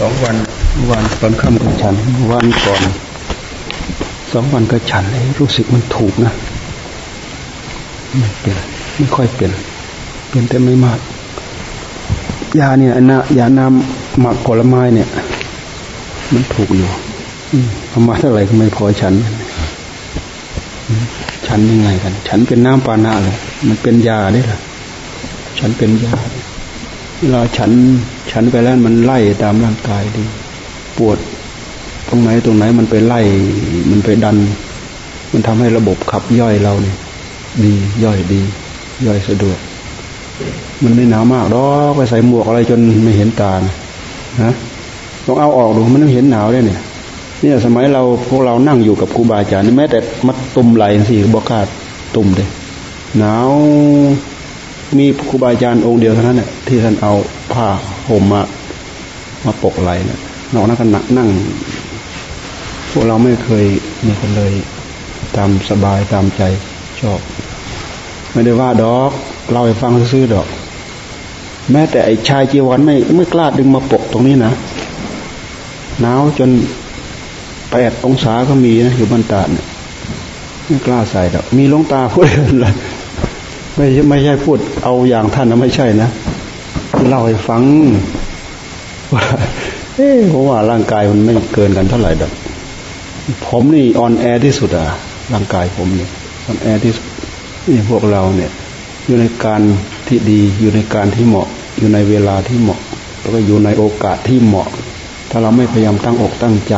สองวันวันตอนค่ำก็ฉัน วันก่อนสองวันก็ฉันเลยรู้สึกมันถูกนะไม่เป็นไม่ค่อยเป็นเป็นแต่ไม่มาก ยาเนี่ยนะยาน้ำหมักผลไม้เนี่ย มันถูกอยู่เอามาเท่าไหร่ก็ไม่พอฉัน ฉันยังไงกัน ฉันเป็นน้ำปานาเลย มันเป็นยาได้หรอฉันเป็นยา เวลาฉันฉันไปแล้วมันไล่ตามร่างกายดี ปวดตรงไหนตรงไหนมันไปไล่ มันไปดัน มันทำให้ระบบขับย่อยเราเนี่ยดีย่อยดี ย่อยสะดวก มันไม่หนาวมากหรอกไปใส่หมวกอะไรจนไม่เห็นตานะฮะต้องเอาออกดูมันไม่เห็นหนาวได้เนี่ยเนี่ยสมัยเราพวกเรานั่งอยู่กับครูบาอาจารย์แม้แต่มัดตุ่มไหลสิบอกขาดตุ่มเลยหนาว มีครูบาอาจารย์องค์เดียวเท่านั้นแหละที่ท่านเอาผ้าห่มมามาปกไหลนะนอกนั้นก็หนักนั่ง พวกเราไม่เคยมีคนเลยตามสบายตามใจชอบ ไม่ได้ว่าดอกเราให้ฟังซื่อดอก แม้แต่ไอ้ชายจีวรไม่ไม่กล้าดึงมาปกตรงนี้นะหนาวจนแปดองศาก็มีนะอยู่บนตาเนี่ยไม่กล้าใส่ดอก มีหลวงตาพูดเลย ไม่ไม่ใช่พูดเอาอย่างท่านนะไม่ใช่นะเล่าให้ฟังว่าเอ๊เพราะว่าร่างกายมันไม่เกินกันเท่าไหร่ดอกผมนี่อ่อนแอที่สุดอะร่างกายผมเนี่ยอ่อนแอที่สุดนี่พวกเราเนี่ย อยู่ในการที่ดีอยู่ในการที่เหมาะ อยู่ในเวลาที่เหมาะ แล้วก็อยู่ในโอกาสที่เหมาะ ถ้าเราไม่พยายามตั้งอกตั้งใจ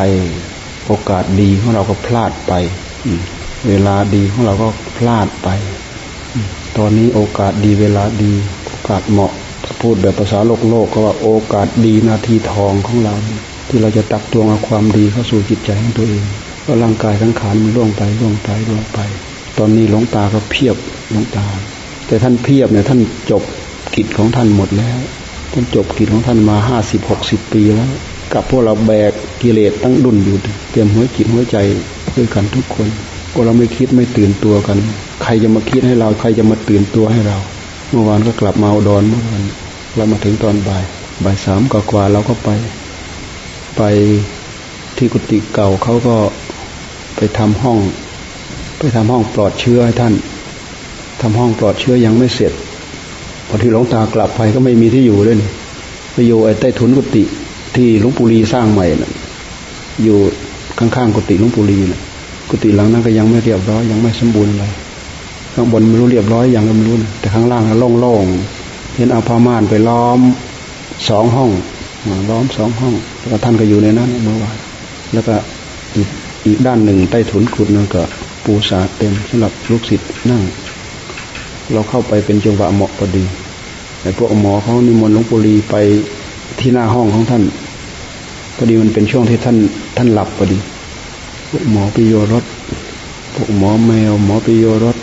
โอกาสดีของเราก็พลาดไปเวลาดีของเราก็พลาดไป ตอนนี้โอกาสดีเวลาดี โอกาสเหมาะพูดแบบภาษาโลกโลกก็ว่าโอกาสดีนาทีทองของเรา ที่เราจะตักตวงเอาความดีเข้าสู่จิตใจของตัวเองก็ร่างกายทั้งขานมันล่วงไปล่วงไปล่วงไป ตอนนี้หลวงตาก็เพียบหลวงตา แต่ท่านเพียบเนี่ยท่านจบกิจของท่านหมดแล้วท่านจบกิจของท่านมาห้าสิบหกสิบปีแล้ว กับพวกเราแบกกิเลสตั้งดุนอยู่เตรียมหัวจิตหัวใจด้วยกันทุกคน กเราไม่คิดไม่ตื่นตัวกัน ใครจะมาคิดให้เรา ใครจะมาตื่นตัวให้เรา เมื่อวานก็กลับมาอุดรเมื่อวานเรามาถึงตอนบ่าย บ่ายสามกว่าเราก็ไป ไปที่กุฏิเก่าเขาก็ไปทำห้อง ไปทำห้องปลอดเชื้อให้ท่านทำห้องปลอดเชื้อยังไม่เสร็จพอที่หลวงตากลับไปก็ไม่มีที่อยู่เลยไปอยู่ไอ้ใต้ถุนกุฏิที่หลวงปู่ลีสร้างใหม่นะ่ะอยู่ข้างๆกุฏิหลวงปู่ลีนะ่ะ กุฏิหลังนั้นก็ยังไม่เรียบร้อยยังไม่สมบูรณ์อะไรข้างบนไม่รู้เรียบร้อยอย่างก็ไม่รู้นะแต่ข้างล่างโล่งๆเห็นเอาผ้าม่านไปล้อมสองห้องล้อมสองห้องแล้วท่านก็อยู่ในนั้นเมื่อวานแล้วก็อีกอีกด้านหนึ่งใต้ถุนกุฏนั่นก็ปูสาเต็มสำหรับลูกศิษย์นั่ง เราเข้าไปเป็นจังหวะเหมาะพอดีแต่พวกหมอเขานิมนต์หลวงปู่ลีไปที่หน้าห้องของท่านพอดีมันเป็นช่วงที่ท่านท่านหลับพอดี พวกหมอปิโยรสพวกหมอแมว หมอปิโยรส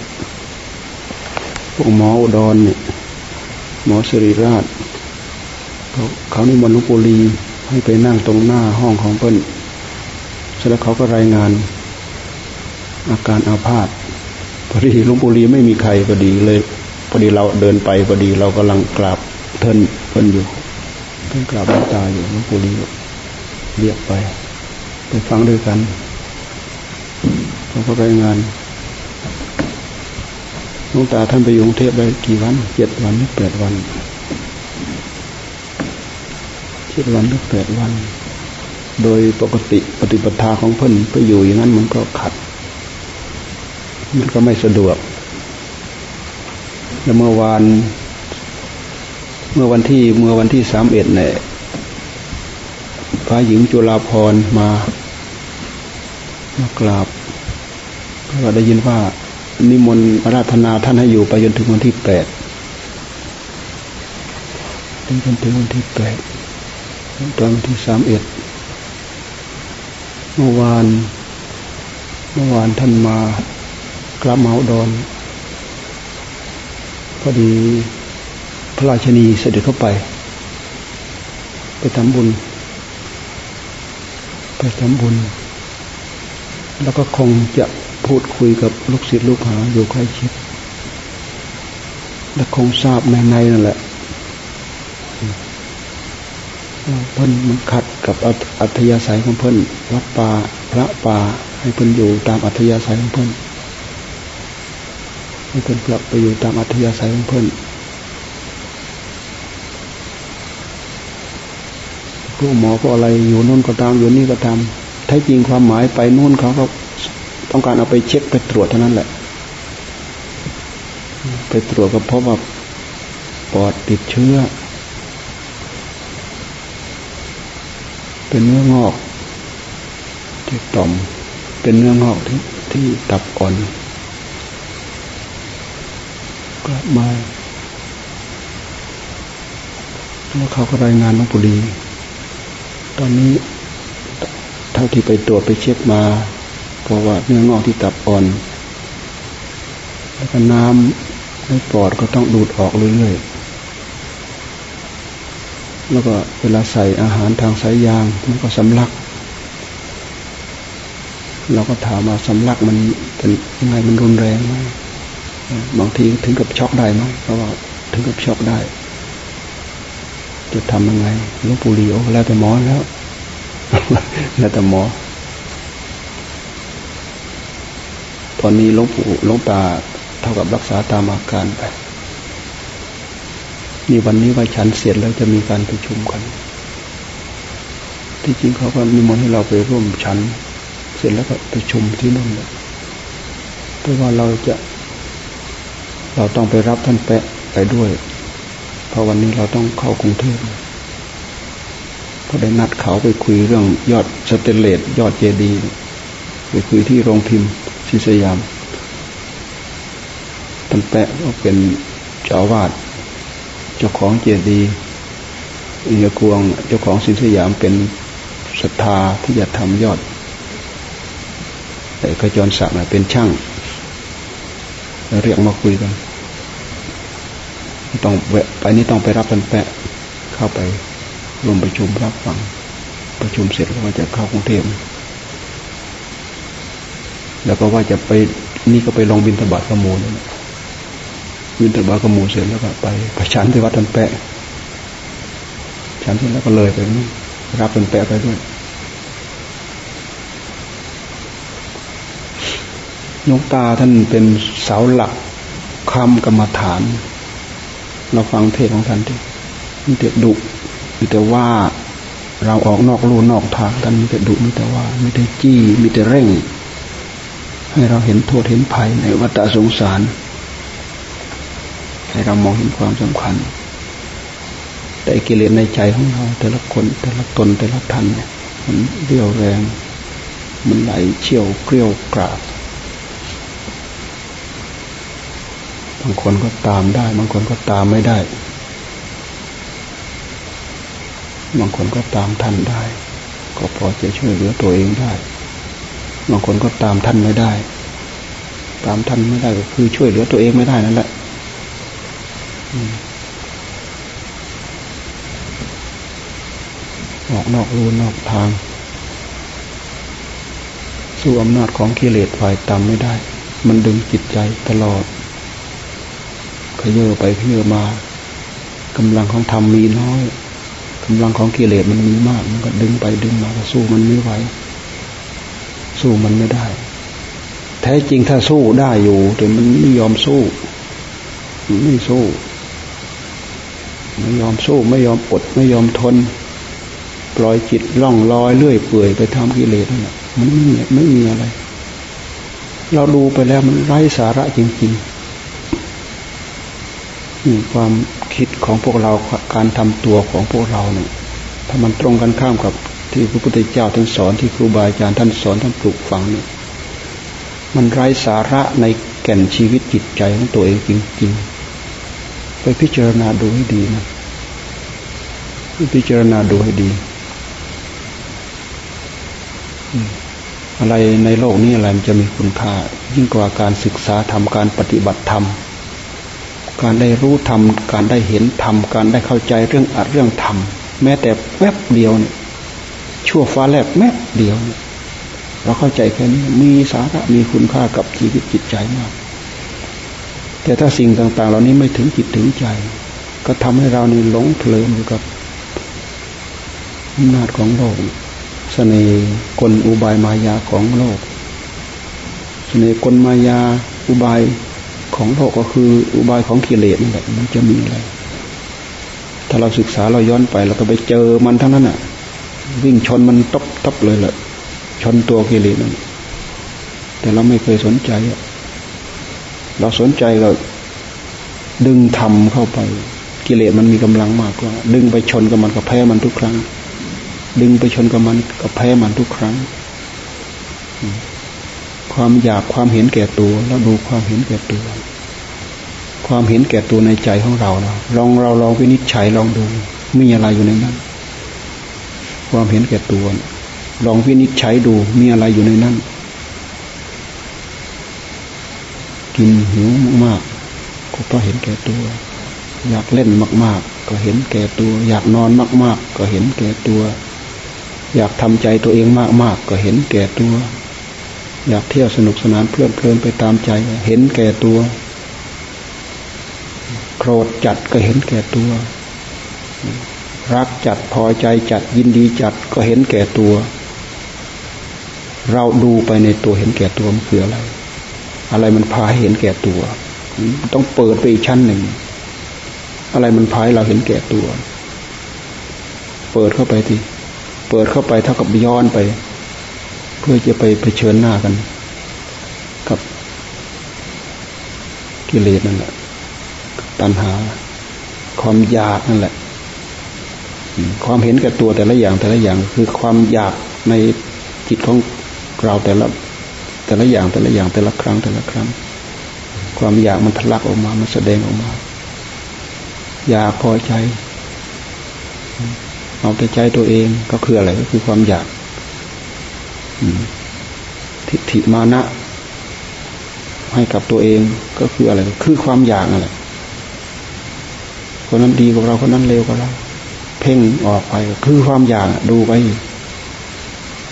พวกหมออุดรเนี่ยหมอสิริราชเขาเขานี่มันลุปุรีให้ไปนั่งตรงหน้าห้องของเปิ้ลเสร็จแล้วเขาก็รายงาน อาการอาพาธพอดีลุงปุรีไม่มีใครพอดีเลยพอดีเราเดินไปพอดีเรากำลังกราบเทินเพิ่นอยู่เพิ่นกราบตาอยู่ลุงปุรีเรียกไป ไปฟังด้วยกัน เขาก็รายงานลวงตาท่านไปอยู่กรุงเทพได้กี่วันเจ็ดวันหรือแปดวันเจ็ดวันหรือแปดวัน โดยปกติปฏิปทาของเพิ่นไปอยู่อย่างนั้นมันก็ขัด มันก็ไม่สะดวก แล้วเมื่อวาน เมื่อวันที่เมื่อวันที่สามเอ็ดเนี่ยพระหญิงจุฬาพรมา มากราบ เราได้ยินว่านิมนต์ราธนาท่านให้อยู่ไปจนถึงวันที่แปดจนถึงวันที่แปดตอนวันที่สามเอ็ดเมื่อวาน เมื่อวานท่านมากลับมาดอุดรพอดีพระราชนีเสด็จเข้าไป ไปทำบุญ ไปทำบุญ แล้วก็คงจะ พูดคุยกับลูกศิษย์ลูกหาอยู่ใกล้ชิด และคงทราบในในนั่นแหละเพิ่นมันขัดกับอัธยาศัยของเพิ่นวัดป่าพระป่าให้เพิ่นอยู่ตามอัธยาศัยของเพิ่นให้เพิ่นกลับไปอยู่ตามอัธยาศัยของเพิ่นพวกหมอพวกอะไรอยู่นู่นก็ตามอยู่นี่ก็ตามแท้จริงความหมายไปนู่นเขาก็ ต้องการเอาไปเช็คไปตรวจเท่านั้นแหละ ไปตรวจก็พบว่าปอดติดเชื้อ เป็นเนื้องอกที่ต่อม เป็นเนื้องอกที่ที่ตับอ่อนกลับมาแล้วเขาก็รายงานน้องปุรี ตอนนี้เท่าที่ไปตรวจไปเช็คมา เพราะว่าเนื้องอกที่ตับอ่อน แล้วก็น้ำในปอดก็ต้องดูดออกเรื่อยๆ แล้วก็เวลาใส่อาหารทางสายยางมันก็สำลัก เราก็ถามว่าสำลักมันเป็นยังไงมันรุนแรงไหมบางทีถึงกับช็อกได้ไหมเพราะว่าถึงกับช็อกได้ จะทำยังไงลูกปูรีโอแล้วแต่หมอแล้ว แล้วแต่หมอ ตอนนี้ลงปู่ลงตาเท่ากับรักษาตามอาการไป นี่วันนี้ว่าฉันเสร็จแล้วจะมีการประชุมกัน ที่จริงเขาก็มีมนให้เราไปร่วมฉัน เสร็จแล้วก็ประชุมที่นั่นเลยเพราะว่าเราจะ เราต้องไปรับท่านแปะไปด้วย เพราะวันนี้เราต้องเข้ากรุงเทพก็ได้นัดเขาไปคุยเรื่องยอดสเตเลตยอดเจดีไปคุยที่โรงพิมพ์ ชิสยามตันแปะก็เป็นเจ้าวาดเจ้าของเจดีอิยกวงเจ้าของสินสยามเป็นศรัทธาที่จะทำยอดแต่ขจรศักดิ์เป็นช่างเรียกมาคุยกันต้องแวะไปนี่ต้องไปรับตันแปะเข้าไปร่วมประชุมรับฟัง ประชุมเสร็จก็จะเข้ากรุงเทพ แล้วก็ว่าจะไปนี่ก็ไปลองบินตบาทขโมยบินตบาทขโมยเสร็จแล้วก็ไปประชันที่วัดตันแปะฉันเสร็จแล้วก็เลยไปนี่รับตันแปะไปด้วยนกตาท่านเป็นเสาหลักคำกรรมฐาน เราฟังเทศของท่านที่มีเด็กดุมีแต่ว่าเราออกนอกลู่นอกทางกันมีแต่ดุมีแต่ว่ามีแต่จี้มีแต่เร่ง ให้เราเห็นโทษเห็นภัยในวัฏสงสาร ให้เรามองเห็นความสำคัญ แต่กิเลสในใจของเรา แต่ละคนแต่ละตนแต่ละท่านเนี่ยมันเรี่ยวแรง มันไหลเชี่ยวเกลียวกราบบางคนก็ตามได้ บางคนก็ตามไม่ได้ บางคนก็ตามท่านได้ ก็พอจะช่วยเหลือตัวเองได้ บางคนก็ตามท่านไม่ได้ ตามท่านไม่ได้ก็คือช่วยเหลือตัวเองไม่ได้นั่นแหละออกนอกรูนอกทาง สู้อำนาจของกิเลสฝ่ายต่ำไม่ได้ มันดึงจิตใจตลอดขยเยอไปขยเยอมากำลังของธรรมมีน้อยกำลังของกิเลสมันมีมาก มันก็ดึงไปดึงมาก็สู้มันไม่ไหว สู้มันไม่ได้ แท้จริงถ้าสู้ได้อยู่ แต่มันไม่ยอมสู้มันไม่สู้ ไม่ยอมสู้ไม่ยอมปดไม่ยอมทน ปล่อยจิตล่องลอยเลื่อยเปื่อยไปทำกิเลสนั่นแหละมันไม่มีไม่มีอะไร เราดูไปแล้วมันไร้สาระจริงๆนี่ความคิดของพวกเราการทำตัวของพวกเราเนี่ยถ้ามันตรงกันข้ามกับ ที่พระพุทธเจ้าท่านสอนที่ครูบาอาจารย์ท่านสอนท่านปลูกฝังเนี่ยมันไร้สาระในแก่นชีวิตจิตใจของตัวเองจริงๆ ไปพิจารณาดูให้ดีนะพิจารณาดูให้ดีอะไรในโลกนี้อะไรมันจะมีคุณค่า ยิ่งกว่าการศึกษาทำการปฏิบัติธรรม การได้รู้ธรรม การได้เห็นธรรม การได้เข้าใจเรื่องอัดเรื่องธรรม แม้แต่แวบเดียวเนี่ย ชั่วฟ้าแลบแม้เดียวเนี่ยเราเข้าใจแค่นี้ มีสาระมีคุณค่ากับชีวิตจิตใจมาก แต่ถ้าสิ่งต่าง ๆ เหล่านี้ไม่ถึงจิตถึงใจ ก็ทำให้เรานี่หลงเพลินอยู่กับอำนาจของโลกสเสน่ห์กลอุบายมายาของโลกสเสน่ห์กลมายาอุบายของโลกก็คืออุบายของกิเลสนั่นแหละมันจะมีอะไรถ้าเราศึกษาเราย้อนไปเราก็ไปเจอมันทั้งนั้นอะ วิ่งชนมันตบตบเลยแหละชนตัวกิเลสนั่นแต่เราไม่เคยสนใจ เราสนใจเราดึงทำเข้าไป กิเลสมันมีกำลังมากกว่า ดึงไปชนกับมันกับแพ้มันทุกครั้ง ดึงไปชนกับมันกับแพ้มันทุกครั้ง ความอยากความเห็นแก่ตัว แล้วดูความเห็นแก่ตัว ความเห็นแก่ตัวในใจของเราเราลองเราลองวินิจฉัยลองดูมีอะไรอยู่ในนั้น ความเห็นแก่ตัว ลองวินิจฉัยดูมีอะไรอยู่ในนั้น กินหิวมากก็เพราะเห็นแก่ตัว อยากเล่นมาก ๆ ก็เห็นแก่ตัว อยากนอนมาก ๆ ก็เห็นแก่ตัว อยากทำใจตัวเองมาก ๆ ก็เห็นแก่ตัว อยากเที่ยวสนุกสนานเพลิดเพลินไปตามใจ เห็นแก่ตัวโกรธจัดก็เห็นแก่ตัว รักจัดพอใจจัดยินดีจัดก็เห็นแก่ตัว เราดูไปในตัวเห็นแก่ตัวมันคืออะไร อะไรมันพาให้เห็นแก่ตัว ต้องเปิดไปอีกชั้นหนึ่ง อะไรมันพายเราเห็นแก่ตัว เปิดเข้าไปทีเปิดเข้าไปเท่ากับย้อนไป เพื่อจะไปไปเชิญหน้ากัน กับกิเลสนั่นแหละตัณหาความอยากนั่นแหละ ความเห็นแก่ตัวแต่ละอย่างแต่ละอย่างคือความอยากในจิตของเราแต่ละแต่ละอย่างแต่ละอย่างแต่ละครั้งแต่ละครั้ง ความอยากมันทะลักออกมา มันแสดงออกมา อยากพอใจ เอาแต่ใจตัวเองก็คืออะไรก็คือความอยากทิฏฐิมานะ ให้กับตัวเองก็คืออะไร คือความอยากอะไรคนนั้นดีกว่าเราคนนั้นเลวกว่าเรา เพ่งออกไปคือความอยากดูไป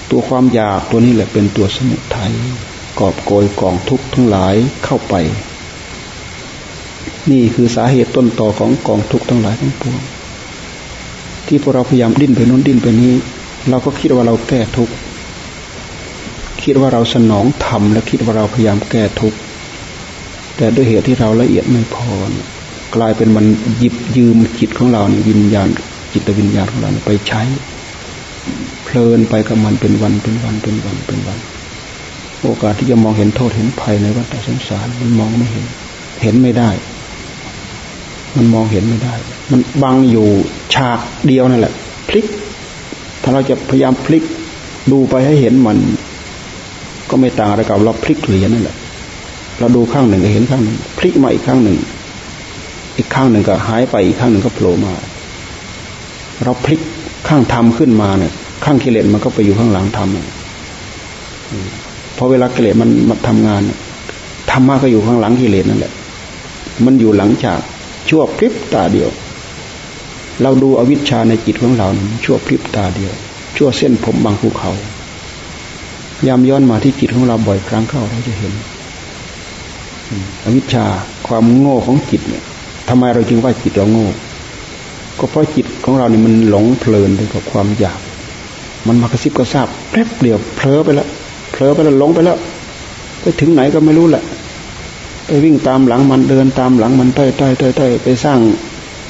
ตัวความอยากตัวนี้แหละเป็นตัวสมุทัยกอบโกยกองทุกข์ทั้งหลายเข้าไป นี่คือสาเหตุต้นต่อของกองทุกข์ทั้งหลายทั้งปวงที่พวกเราพยายามดิ้นไปนู้นดิ้นไปนี้ เราก็คิดว่าเราแก้ทุกข์คิดว่าเราสนองธรรมและคิดว่าเราพยายามแก้ทุกข์แต่ด้วยเหตุที่เราละเอียดไม่พอกลายเป็นมันหยิบยืมจิตของเราเนี่ยวิญญาณ จิตวิญญาณของเราไปใช้ เพลินไปกับมันเป็นวันเป็นวันเป็นวันเป็นวัน โอกาสที่จะมองเห็นโทษเห็นภัยในวัฏสงสารมันมองไม่เห็น เห็นไม่ได้ มันมองเห็นไม่ได้ มันบังอยู่ฉากเดียวนั่นแหละ พลิก ถ้าเราจะพยายามพลิกดูไปให้เห็นมัน ก็ไม่ต่างอะไรกับเราพลิกเหรียญนั่นแหละ เราดูข้างหนึ่งก็เห็นข้างหนึ่งพลิกมาอีกข้างหนึ่ง อีกข้างหนึ่งก็หายไปอีกข้างหนึ่งก็โผล่มา เราพลิกข้างธรรมขึ้นมาเนี่ย ข้างกิเลสมันก็ไปอยู่ข้างหลังธรรมพอเวลากิเลสมันมาทำงานธรรมะก็อยู่ข้างหลังกิเลสนั่นแหละ มันอยู่หลังจากชั่วพริบตาเดียว เราดูอวิชชาในจิตของเราชั่วพริบตาเดียว ชั่วเส้นผมบางภูเขายามย้อนมาที่จิตของเราบ่อยครั้งเข้าเราจะเห็นอวิชชาความโง่ของจิตเนี่ยทำไมเราจึงว่าจิตเราโง่ ก็เพราะจิตของเราเนี่ยมันหลงเพลินไปกับความอยาก มันมากระซิบกระซาบแป๊บเดียวเผลอไปแล้วเผลอไปแล้วหลงไปแล้วไปถึงไหนก็ไม่รู้แหละไปวิ่งตามหลังมันเดินตามหลังมันเต้ยเต้ยเต้ยเต้ยไปสร้าง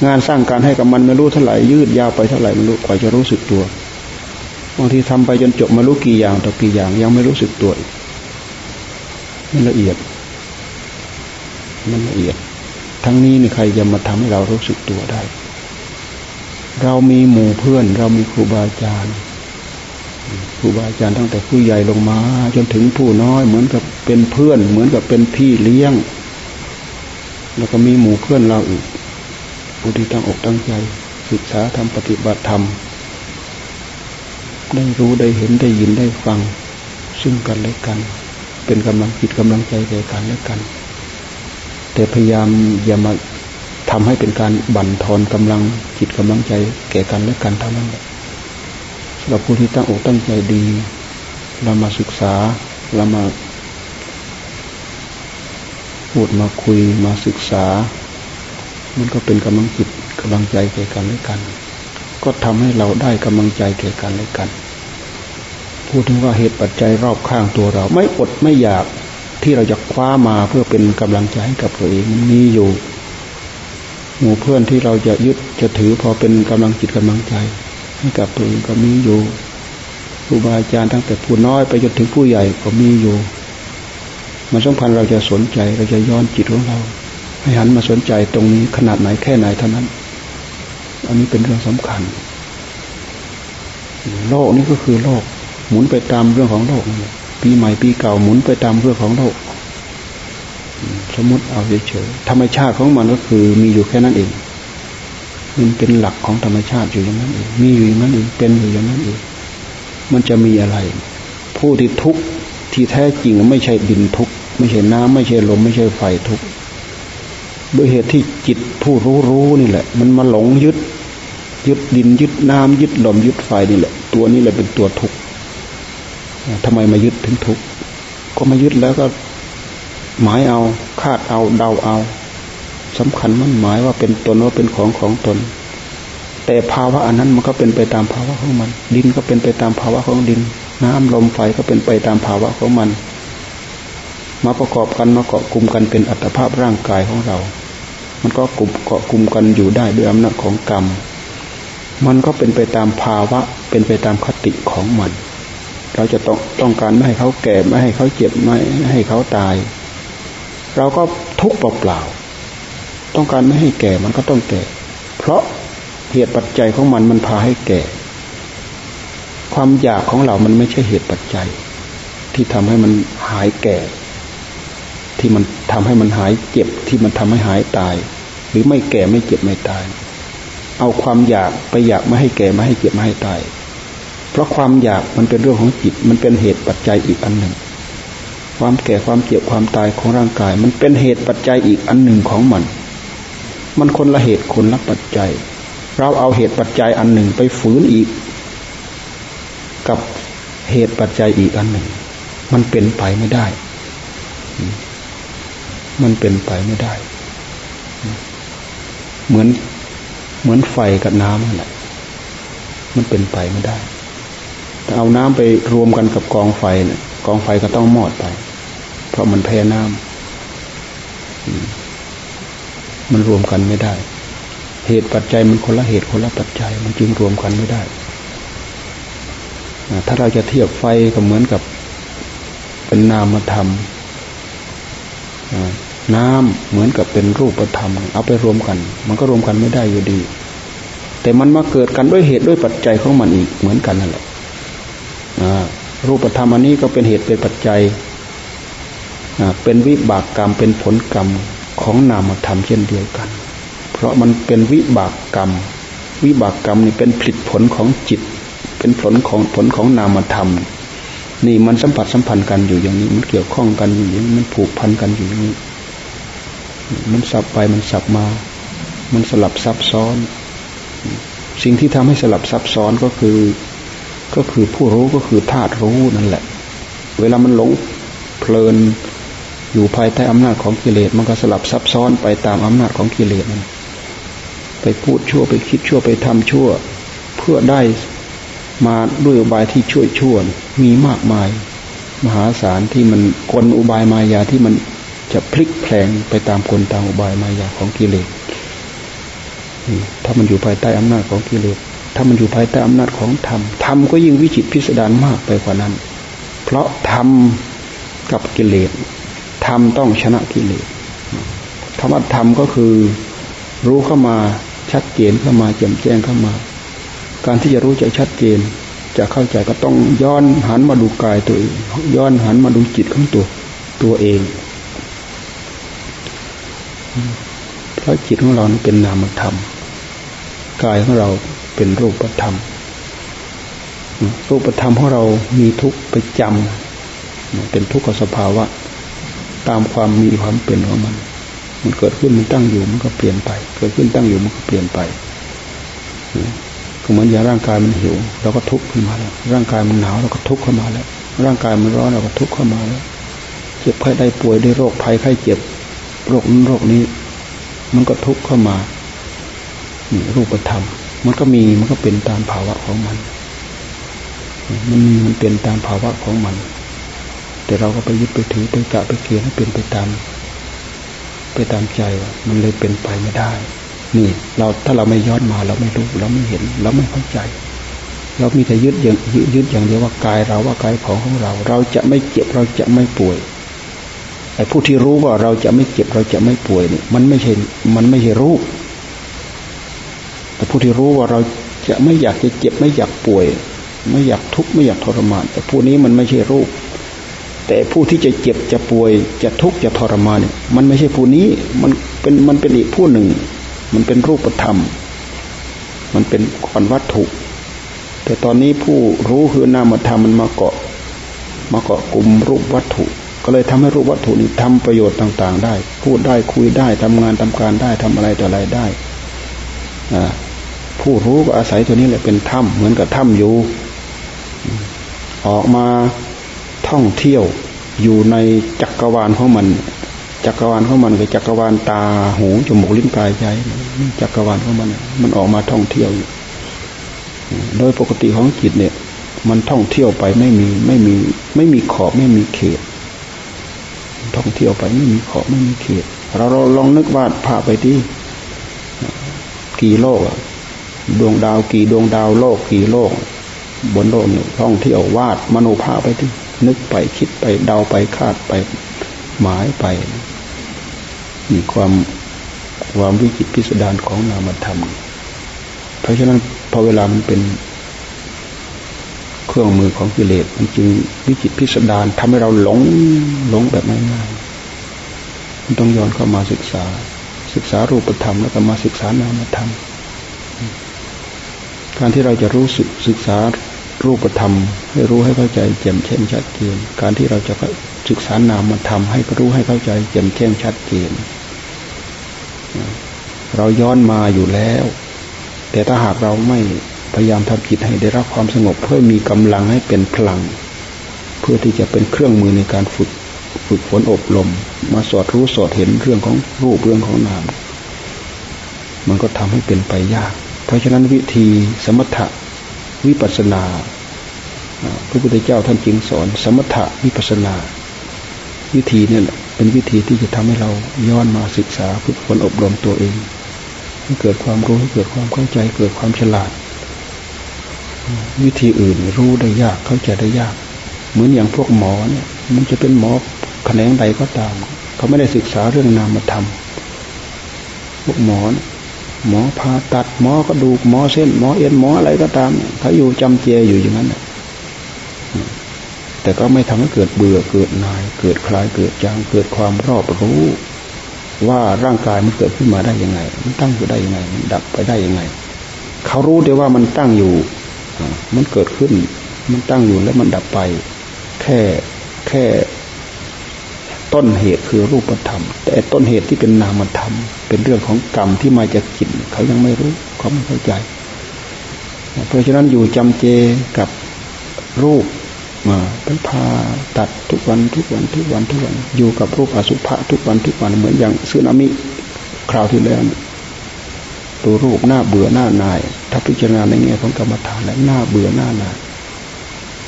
งานสร้างการให้กับมันไม่รู้เท่าไหร่ยืดยาวไปเท่าไหร่ไม่รู้กว่าจะรู้สึกตัวบางทีทำไปจนจบมารู้กี่อย่างต่อกี่อย่างยังไม่รู้สึกตัวมันละเอียด มันละเอียด ทั้งนี้นี่ใครจะมาทำให้เรารู้สึกตัวได้ เรามีหมู่เพื่อน เรามีครูบาอาจารย์ครูบาอาจารย์ตั้งแต่ผู้ใหญ่ลงมา จนถึงผู้น้อยเหมือนกับเป็นเพื่อน เหมือนกับเป็นพี่เลี้ยง แล้วก็มีหมู่เพื่อนเราอีกผู้ที่ตั้งอกตั้งใจ ศึกษาทำปฏิบัติธรรมได้รู้ได้เห็นได้ยินได้ฟัง ซึ่งกันและกัน เป็นกำลังจิตกำลังใจแก่กันและกัน แต่พยายามอย่ามา ทำให้เป็นการบั่นทอนกำลังจิตกำลังใจ แก่กันและกันเท่านั้นแหละเราผู้ที่ตั้งอกตั้งใจดี เรามาศึกษาเรามาพูดมาคุยมาศึกษา มันก็เป็นกำลังจิตกำลังใจแก่กันและกัน ก็ทำให้เราได้กำลังใจแก่กันและกัน พูดถึงว่าเหตุปัจจัยรอบข้างตัวเรา ไม่อดไม่อยากที่เราจะคว้ามาเพื่อเป็นกำลังใจให้กับตัวเองมันมีอยู่ หมู่เพื่อนที่เราจะยึดจะถือพอเป็นกำลังจิตกำลังใจ ให้กับตัวเองก็มีอยู่ครูบาอาจารย์ตั้งแต่ผู้น้อยไปจนถึงผู้ใหญ่ก็มีอยู่มันสำคัญเราจะสนใจเราจะย้อนจิตของเรา ให้หันมาสนใจตรงนี้ขนาดไหนแค่ไหนเท่านั้น อันนี้เป็นเรื่องสำคัญ โลกนี้ก็คือโลก หมุนไปตามเรื่องของโลกปีใหม่ปีเก่าหมุนไปตามเรื่องของโลก สมมติเอาเฉยๆธรรมชาติของมันก็คือมีอยู่แค่นั้นเอง มันเป็นหลักของธรรมชาติอยู่อย่างนั้นเอง มีอยู่อย่างนั้นเอง เป็นอยู่อย่างนั้นเอง มันจะมีอะไร ผู้ที่ทุกข์ที่แท้จริงไม่ใช่ดินทุกข์ไม่ใช่น้ำไม่ใช่ลม ไม่ใช่ไฟทุกข์ด้วยเหตุที่จิตผู้รู้รู้นี่แหละ มันมาหลงยึด ยึดดินยึดน้ำยึดลมยึดไฟนี่แหละ ตัวนี้แหละเป็นตัวทุกข์ทำไมมายึดถึงทุกข์ก็มายึดแล้วก็ หมายเอา คาดเอา เดาเอาสำคัญมันหมายว่าเป็นตนว่าเป็นของของตน แต่ภาวะอันนั้นมันก็เป็นไปตามภาวะของมัน ดินก็เป็นไปตามภาวะของดิน น้ำลมไฟก็เป็นไปตามภาวะของมัน มาประกอบกันมาเกาะกลุ่มกันเป็นอัตภาพร่างกายของเรา มันก็กลุ่มเกาะกลุ่มกันอยู่ได้ด้วยอำนาจของกรรม มันก็เป็นไปตามภาวะ เป็นไปตามคติของมัน เราจะต้องต้องการไม่ให้เขาแก่ไม่ให้เขาเจ็บไม่ให้เขาตาย เราก็ทุกข์เปล่าๆต้องการไม่ให้แก่มันก็ต้องแก่ เพราะเหตุปัจจัยของมันมันพาให้แก่ ความอยากของเรามันไม่ใช่เหตุปัจจัย ที่ทำให้มันหายแก่ ที่มันทำให้มันหายเจ็บที่มันทำให้หายตาย หรือไม่แก่ไม่เจ็บไม่ตาย เอาความอยากไปอยากไม่ให้แก่ไม่ให้เจ็บไม่ให้ตาย เพราะความอยากมันเป็นเรื่องของจิตมันเป็นเหตุปัจจัยอีกอันหนึ่ง ความแก่ความเจ็บความตายของร่างกาย มันเป็นเหตุปัจจัยอีกอันหนึ่งของมัน มันคนละเหตุคนละปัจจัย เราเอาเหตุปัจจัยอันหนึ่งไปฝืนอีก กับเหตุปัจจัยอีกอันหนึ่ง มันเป็นไปไม่ได้ มันเป็นไปไม่ได้ เหมือนเหมือนไฟกับน้ำนั่นแหละมันเป็นไปไม่ได้ถ้าเอาน้ำไปรวมกันกับกองไฟเนี่ยกองไฟก็ต้องมอดไป ราะมันแพ้น้ำมันรวมกันไม่ได้ เหตุปัจจัยมันคนละเหตุคนละปัจจัย มันจึงรวมกันไม่ได้ถ้าเราจะเทียบไฟก็เหมือนกับเป็นนามธรรมน้ำเหมือนกับเป็นรูปธรรม เอาไปรวมกัน มันก็รวมกันไม่ได้อยู่ดี แต่มันมาเกิดกันด้วยเหตุด้วยปัจจัยของมันอีกเหมือนกันนั่นแหละรูปธรรมอันนี้ก็เป็นเหตุเป็นปัจจัย เป็นวิบากกรรมเป็นผลกรรมของนามธรรมเช่นเดียวกัน เพราะมันเป็นวิบากกรรม วิบากกรรมนี่เป็นผลผลของจิต เป็นผลของผลของนามธรรม นี่มันสัมผัสสัมพันธ์กันอยู่อย่างนี้ มันเกี่ยวข้องกันอยู่อย่างนี้มันผูกพันกันอยู่อย่างนี้ มันสับไปมันสับมา มันสลับซับซ้อน สิ่งที่ทำให้สลับซับซ้อนก็คือ ก็คือผู้รู้ก็คือธาตุรู้นั่นแหละ เวลามันหลงเพลิน อยู่ภายใต้อำนาจของกิเลสมันก็สลับซับซ้อนไปตามอำนาจของกิเลสมันไปพูดชั่วไปคิดชั่วไปทำชั่ว เพื่อได้มาด้วยอุบายที่ช่วยชั่วมีมากมาย มหาศาลที่มันกลอุบายมายาที่มันจะพลิกแพลงไปตามกลตามอุบายมายาของกิเลสถ้ามันอยู่ภายใต้อำนาจของกิเลสถ้ามันอยู่ภายใต้อำนาจของธรรมธรรมก็ยิ่งวิจิตพิสดารมากไปกว่านั้น เพราะธรรมกับกิเลส ธรรมต้องชนะกิเลสธรรมธรรมก็คือรู้เข้ามาชัดเจนเข้ามาแจ่มแจ้งเข้ามา การที่จะรู้ใจชัดเจน จะเข้าใจก็ต้องย้อนหันมาดูกายตัวเองย้อนหันมาดูจิตของตัวตัวเอง เพราะจิตของเรานเป็นนามธรรม กายของเราเป็นรูปธรรม รูปธรรมของเรามีทุกข์ประจำเป็นทุกขสภาวะ ตามความมีความเป็นของมัน มันเกิดขึ้นมันตั้งอยู่มันก็เปลี่ยนไป เกิดขึ้นตั้งอยู่มันก็เปลี่ยนไปก็เหมือนอย่างร่างกายมันหิวเราก็ทุกข์ขึ้นมาแล้ว ร่างกายมันหนาวเราก็ทุกข์เข้ามาแล้ว ร่างกายมันร้อนเราก็ทุกข์เข้ามาแล้ว เจ็บไข้ได้ป่วยด้วยโรคภัยไข้เจ็บ โรคนั้นโรคนี้ มันก็ทุกข์เข้ามานี่รูปธรรม มันก็มีมันก็เป็นตามภาวะของมัน มันมีมันเป็นตามภาวะของมัน แต่เราก็ไปยึดไปถือไปกะไปเกียนให้เป็นไปตาม ไปตามใจมันเลยเป็นไปไม่ได้ นี่ เราถ้าเราไม่ย้อนมาเราไม่รู้เราไม่เห็น เราไม่เข้าใจ เรามีแต่ยึดอย่างยึดอย่างเดียวว่ากายเราว่ากายของของเรา เราจะไม่เจ็บเราจะไม่ป่วยไอ้ผู้ที่รู้ว่าเราจะไม่เจ็บเราจะไม่ป่วยนี่มันไม่ใช่มันไม่ใช่รู้แต่ผู้ที่รู้ว่าเราจะไม่อยากจะเจ็บไม่อยากป่วย ไม่อยากทุกข์ไม่อยากทรมาน แต่ผู้นี้มันไม่ใช่รูป แต่ผู้ที่จะเจ็บจะป่วยจะทุกข์จะทรมานเนี่ยมันไม่ใช่ผู้นี้มันเป็นมันเป็นอีกผู้หนึ่ง มันเป็นรูปธรรม มันเป็นก้อนวัตถุ แต่ตอนนี้ผู้รู้คือนามธรรมมันมาเกาะมาเกาะกลุ่มรูปวัตถุ ก็เลยทำให้รูปวัตถุนี้ทำประโยชน์ต่าง ๆ ได้ พูดได้คุยได้ทำงานทำการได้ทำอะไรต่ออะไรได้อ่าผู้รู้ก็อาศัยตัวนี้แหละเป็นถ้ำเหมือนกับถ้ำอยู่ ออกมา ท่องเที่ยวอยู่ในจักรวาลของมัน จักรวาลของมันคือจักรวาลตาหูจมูกลิ้นกายใจจักรวาลของมัน มันออกมาท่องเที่ยวอยู่โดยปกติของจิตเนี่ย มันท่องเที่ยวไปไม่มีไม่มี ไม่มีขอบไม่มีเขต ท่องเที่ยวไปไม่มีขอบไม่มีเขต เราเราลองนึกวาดภาพไปที่กี่โลกดวงดาวกี่ดวงดาวโลกกี่โลก บนโลกเนี่ยท่องเที่ยววาดมโนภาพไปที่ นึกไปคิดไปเดาไปคาดไปหมายไปมีความความวิจิตพิสดารของนามธรรม เพราะฉะนั้นพอเวลามันเป็นเครื่องมือของกิเลสมันจึงวิจิตพิสดารทำให้เราหลงหลงแบบง่ายๆมันต้องย้อนเข้ามาศึกษา ศึกษารูปธรรมแล้วก็มาศึกษานามธรรม การที่เราจะรู้สึกศึกษา รูปธรรมให้รู้ให้เข้าใจแจ่มแจ้งชัดเจนการที่เราจะศึกษานามธรรมให้รู้ให้เข้าใจแจ่มแจ้งชัดเจนเราย้อนมาอยู่แล้ว แต่ถ้าหากเราไม่พยายามทำจิตให้ได้รับความสงบเพื่อมีกำลังให้เป็นพลัง เพื่อที่จะเป็นเครื่องมือในการฝึกฝึกฝนอบรมมาสอดรู้สอดเห็นเรื่องของรูปเรื่องของนาม มันก็ทำให้เป็นไปยาก เพราะฉะนั้นวิธีสมถะ วิปัสนาพระพุทธเจ้าท่านจึงสอน สมถะวิปัสนา วิธีนี่แหละเป็นวิธีที่จะทำให้เราย้อนมาศึกษาฝึกฝนอบรมตัวเองให้เกิดความรู้ให้เกิดความเข้าใจ เกิดความฉลาด วิธีอื่นรู้ได้ยากเข้าใจได้ยาก เหมือนอย่างพวกหมอเนี่ย มันจะเป็นหมอแขนงใดก็ตาม เขาไม่ได้ศึกษาเรื่องนามธรรมพวกหมอเนี่ย หมอผ่าตัดหมอกระดูกหมอเส้น หมอเอ็นหมออะไรก็ตามเขาอยู่จำเจอยู่อย่างนั้นแต่ก็ไม่ทำให้เกิดเบื่อเกิดนาย เกิดคลายเกิดจางเกิดความรอบรู้ ว่าร่างกายมันเกิดขึ้นมาได้ยังไง มันตั้งอยู่ได้ยังไง มันดับไปได้ยังไง เขารู้แต่ว่ามันตั้งอยู่มันเกิดขึ้น มันตั้งอยู่แล้วมันดับไป แค่แค่ ต้นเหตุคือรูปธรรม แต่ต้นเหตุที่เป็นนามธรรม เป็นเรื่องของกรรมที่มาจากจิตเขายังไม่รู้เขาไม่เข้าใจ เพราะฉะนั้นอยู่จำเจกับรูปมาเป็นพาตัดทุกวันทุกวันทุกวันทุกวัน อยู่กับรูปอสุภะทุกวันทุกวันเหมือนอย่างซึนามิคราวที่แล้วตัวรูปหน้าเบื่อหน้านาย ถ้าพิจารณาในแง่ของกรรมฐานแล้วหน้าเบื่อหน้านาย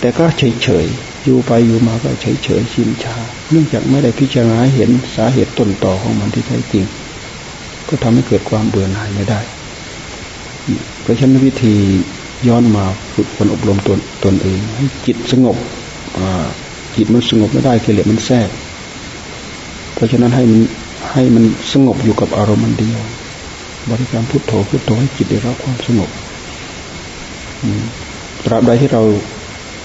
แต่ก็เฉยเฉย อยู่ไปอยู่มาก็เฉยเฉยชินชา เนื่องจากไม่ได้พิจารณาเห็นสาเหตุต้นต่อของมันที่แท้จริง ก็ทำให้เกิดความเบื่อหน่ายไม่ได้เพราะฉะนั้นวิธีย้อนมาฝึกฝนอบรมตนตนเองให้จิตสงบจิตมันสงบไม่ได้กิเลสมันแทรก เพราะฉะนั้นให้มันให้มันสงบอยู่กับอารมณ์มันเดียว บริกรรมพุทโธพุทโธให้จิตได้รับความสงบตราบใดที่เรา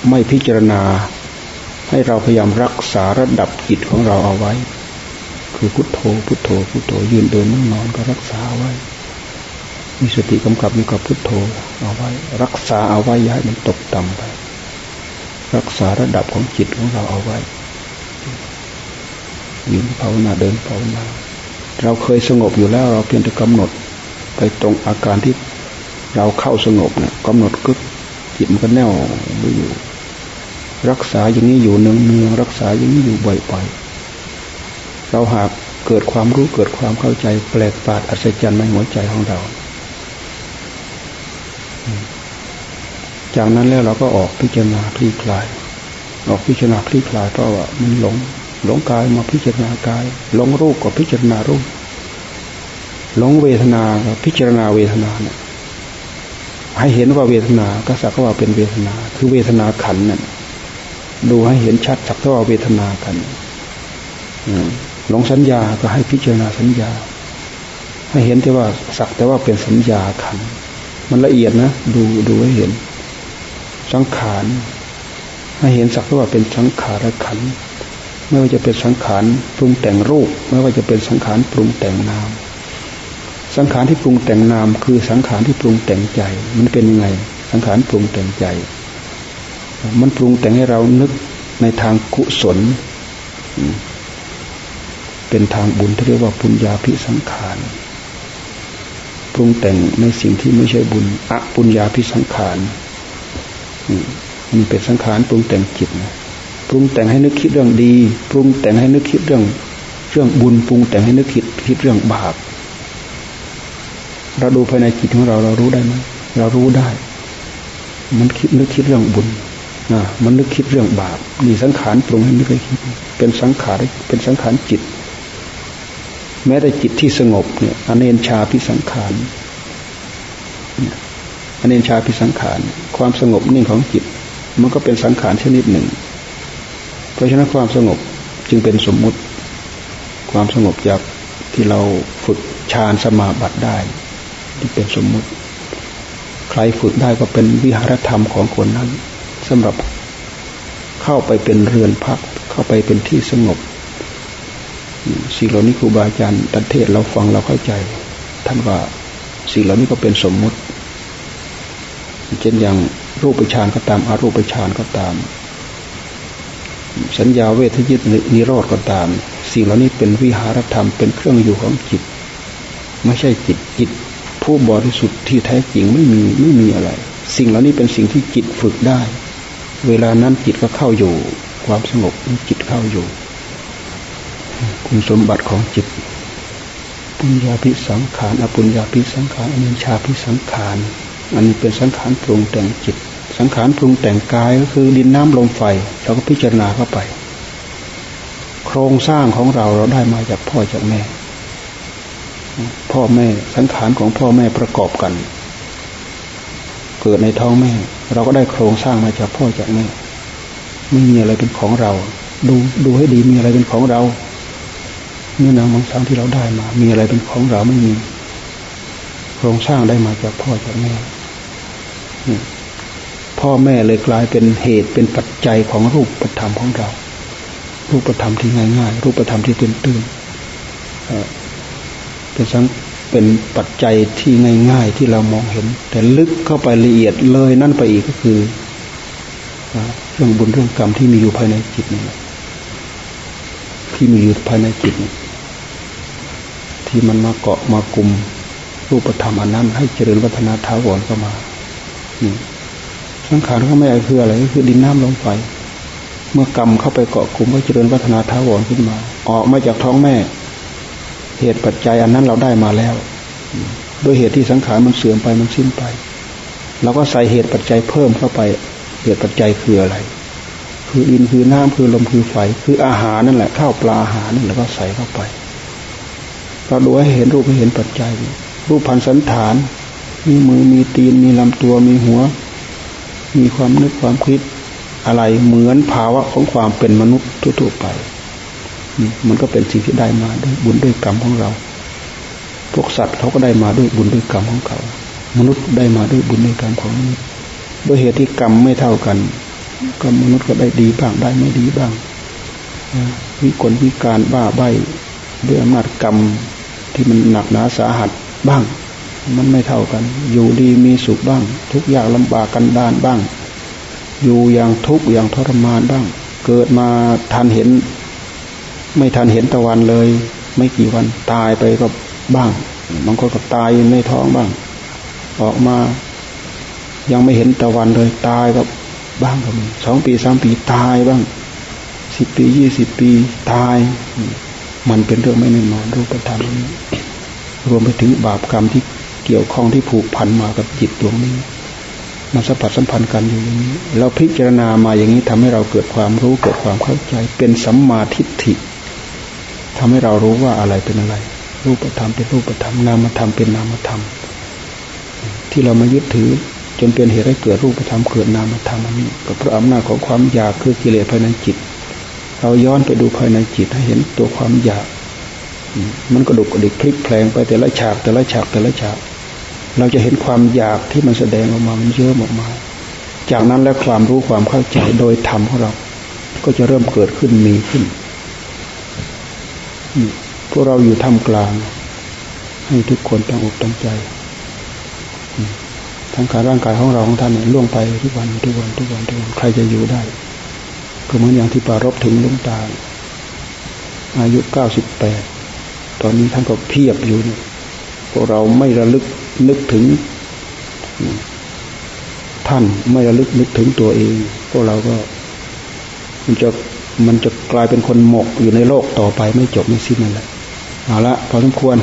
ไม่พิจารณา ให้เราพยายามรักษาระดับจิตของเราเอาไว้ คือพุทโธ พุทโธ พุทโธ ยืนเดินนั่งนอนก็รักษาไว้ มีสติกำกับอยู่กับพุทโธเอาไว้ รักษาเอาไว้ย้ายมันตกต่ำไป รักษาระดับของจิตของเราเอาไว้ยืนภาวนาเดินภาวนา เราเคยสงบอยู่แล้วเราเพียงแต่กำหนด ไปตรงอาการที่เราเข้าสงบเนี่ยกำหนดกึกจิตมันก็แน่วอยู่ รักษาอย่างนี้อยู่เนืองเนืองรักษาอย่างนี้อยู่บ่อยๆเราหากเกิดความรู้เกิดความเข้าใจแปลกประหลาดอัศจรรย์ในหัวใจของเรา จากนั้นแล้วเราก็ออกพิจารณาคลี่คลาย ออกพิจารณาคลี่คลายเพราะว่ามันหลง หลงกายมาพิจารณากาย หลงรูปก็พิจารณารูป หลงเวทนาก็พิจารณาเวทนาเนี่ยให้เห็นว่าเวทนาก็สักว่าเป็นเวทนา คือเวทนาขันนั่น ดูให้เห็นชัดสักว่าเวทนากันหลงสัญญาก็ให้พิจารณาสัญญา ให้เห็นแต่ว่าสักแต่ว่าเป็นสัญญาขันมันละเอียดนะดูดูให้เห็น สังขารให้เห็นสักแต่ว่าเป็นสังขารขันไม่ว่าจะเป็นสังขารปรุงแต่งรูป ไม่ว่าจะเป็นสังขารปรุงแต่งนาม สังขารที่ปรุงแต่งนาม คือสังขารที่ปรุงแต่งใจ มันเป็นยังไง สังขารปรุงแต่งใจ มันปรุงแต่งให้เรานึกในทางกุศล เป็นทางบุญที่เรียกว่าปุญญาพิสังขารปรุงแต่งในสิ่งที่ไม่ใช่บุญอปุญญาพิสังขารมันเป็นสังขารปรุงแต่งจิตนะปรุงแต่งให้นึกคิดเรื่องดี ปรุงแต่งให้นึกคิดเรื่องเรื่องบุญปรุงแต่งให้นึกคิดคิดเรื่องบาปเราดูภายในจิตของเราเรารู้ได้ไหมเรารู้ได้ มันคิดนึกคิดเรื่องบุญ มันนึกคิดเรื่องบาปนี่สังขารปรุงให้นึกคิด เป็นสังขารเป็นสังขารจิต แม้แต่จิตที่สงบเนี่ยอเนนชาพิสังขารอเนนชาพิสังขาร ความสงบนิ่งของจิต มันก็เป็นสังขารชนิดหนึ่ง เพราะฉะนั้นความสงบจึงเป็นสมมุติ ความสงบจากที่เราฝึกฌานสมาบัติได้ที่เป็นสมมุติ ใครฝึกได้ก็เป็นวิหารธรรมของคนนั้น สำหรับเข้าไปเป็นเรือนพัก เข้าไปเป็นที่สงบสิ่งเหล่านี้ครูบาอาจารย์ตันเทศเราฟังเราเข้าใจ ท่านว่าสิ่งเหล่านี้ก็เป็นสมมุติ เช่นอย่างรูปฌานก็ตาม อารูปฌานก็ตาม สัญญาเวทยิตนิโรธก็ตาม สิ่งเหล่านี้เป็นวิหารธรรมเป็นเครื่องอยู่ของจิต ไม่ใช่จิตจิต ผู้บริสุทธิ์ที่แท้จริงไม่มีไม่มีอะไร สิ่งเหล่านี้เป็นสิ่งที่จิตฝึกได้ เวลานั้นจิตก็เข้าอยู่ ความสงบจิตเข้าอยู่ คุณสมบัติของจิต ปุญญาพิสังขารอปุญญาพิสังขารอนิชาพิสังขารอันนี้เป็นสังขารปรุงแต่งจิต สังขารปรุงแต่งกายก็คือดินน้ำลมไฟเราก็พิจารณาเข้าไป โครงสร้างของเราเราได้มาจากพ่อจากแม่ พ่อแม่สังขารของพ่อแม่ประกอบกัน เกิดในท้องแม่ เราก็ได้โครงสร้างมาจากพ่อจากแม่ไม่มีอะไรเป็นของเรา ดูดูให้ดีมีอะไรเป็นของเราเนื้อหนังมังสังที่เราได้มา มีอะไรเป็นของเราไม่มี โครงสร้างได้มาจากพ่อจากแม่พ่อแม่เลยกลายเป็นเหตุเป็นปัจจัยของรูปธรรมของเรา รูปธรรมที่ง่ายๆ รูปธรรมที่ตื้นๆเป็นสัง เป็นปัจจัยที่ง่าย ๆ ที่เรามองเห็น แต่ลึกเข้าไปละเอียดเลยนั่นไปอีกก็คือเรื่องบุญเรื่องกรรมที่มีอยู่ภายในจิตนี่ที่มีอยู่ภายในจิตที่มันมาเกาะมากลุ่มรูปธรรมอันนั้น ให้เจริญวัฒนาท้าวรเข้ามาสังขารก็ไม่อะไรคืออะไรก็คือดินน้ำลมไฟเมื่อกรรมเข้าไปเกาะกลุ่มก็เจริญวัฒนาท้าวรขึ้นมา ออกมาจากท้องแม่ เหตุปัจจัยอันนั้นเราได้มาแล้ว ด้วยเหตุที่สังขารมันเสื่อมไปมันสิ้นไปเราก็ใส่เหตุปัจจัยเพิ่มเข้าไป เหตุปัจจัยคืออะไร คือดินคือน้ำคือลมคือไฟ คืออาหารนั่นแหละข้าวปลาอาหารนั่นแหละก็ใส่เข้าไปเราดูให้เห็นรูปให้เห็นปัจจัย รูปพันสันฐาน มีมือมีตีนมีลำตัวมีหัว มีความนึกความคิดอะไรเหมือนภาวะของความเป็นมนุษย์ทั่วๆไป มันก็เป็นสิ่งที่ได้มาด้วยบุญด้วยกรรมของเรา พวกสัตว์เขาก็ได้มาด้วยบุญด้วยกรรมของเขา มนุษย์ได้มาด้วยบุญด้วยกรรมของมนุษย์ด้วยเหตุที่กรรมไม่เท่ากัน ก็มนุษย์ก็ได้ดีบ้างได้ไม่ดีบ้างวิกลวิการบ้าใบด้วยอำนาจกรรมที่มันหนักหนาสาหัสบ้าง มันไม่เท่ากัน อยู่ดีมีสุขบ้าง ทุกอย่างลำบากกันดานบ้าง อยู่อย่างทุกข์อย่างทรมานบ้าง เกิดมาทันเห็น ไม่ทันเห็นตะวันเลย ไม่กี่วันตายไปก็บ้างบางคนก็ตายในท้องบ้าง ออกมา ยังไม่เห็นตะวันเลยตายก็บ้างก็มีสองปีสามปีตายบ้างสิบปียี่สิบปีตาย มันเป็นเรื่องไม่แน่นอนรูปธรรมนี้รวมไปถึงบาปกรรมที่เกี่ยวข้องที่ผูกพันมากับจิตดวงนี้มาสัมผัสสัมพันธ์กันอยู่อย่างนี้ เราพิจารณามาอย่างนี้ทำให้เราเกิดความรู้เกิดความเข้าใจ เป็นสัมมาทิฏฐิ ทำให้เรารู้ว่าอะไรเป็นอะไร รูปธรรมเป็นรูปธรรมนามธรรมเป็นนามธรรม ที่เรามายึดถือจนเป็นเหตุให้เกิดรูปธรรมเกิดนามธรรมอันนี้ก็เพราะอำนาจของความอยากคือกิเลสภายในจิต เราย้อนไปดูภายในจิตให้เห็นตัวความอยาก มันกระดุกกระดิกคลิกแพลงไปแต่ละฉากแต่ละฉากแต่ละฉาก เราจะเห็นความอยากที่มันแสดงออกมามันเยอะออกมา จากนั้นแล้วความรู้ความเข้าใจโดยธรรมของเรา ก็จะเริ่มเกิดขึ้นมีขึ้น พวกเราอยู่ท่ามกลาง ให้ทุกคนตั้งอกตั้งใจทั้งการร่างกายของเราของท่านเนี่ยล่วงไปทุกวันทุกวันทุกวันทุกวันใครจะอยู่ได้ ก็เหมือนอย่างที่ปารบถึงลุงตา อายุเก้าสิบแปดตอนนี้ท่านก็เพียบอยู่เนี่ยพวกเราไม่ระลึกนึกถึง ท่านไม่ระลึกนึกถึงตัวเอง พวกเราก็มันจะ มันจะกลายเป็นคนหมกอยู่ในโลกต่อไปไม่จบไม่สิ้นนั่นแหละเอาละพอสมควร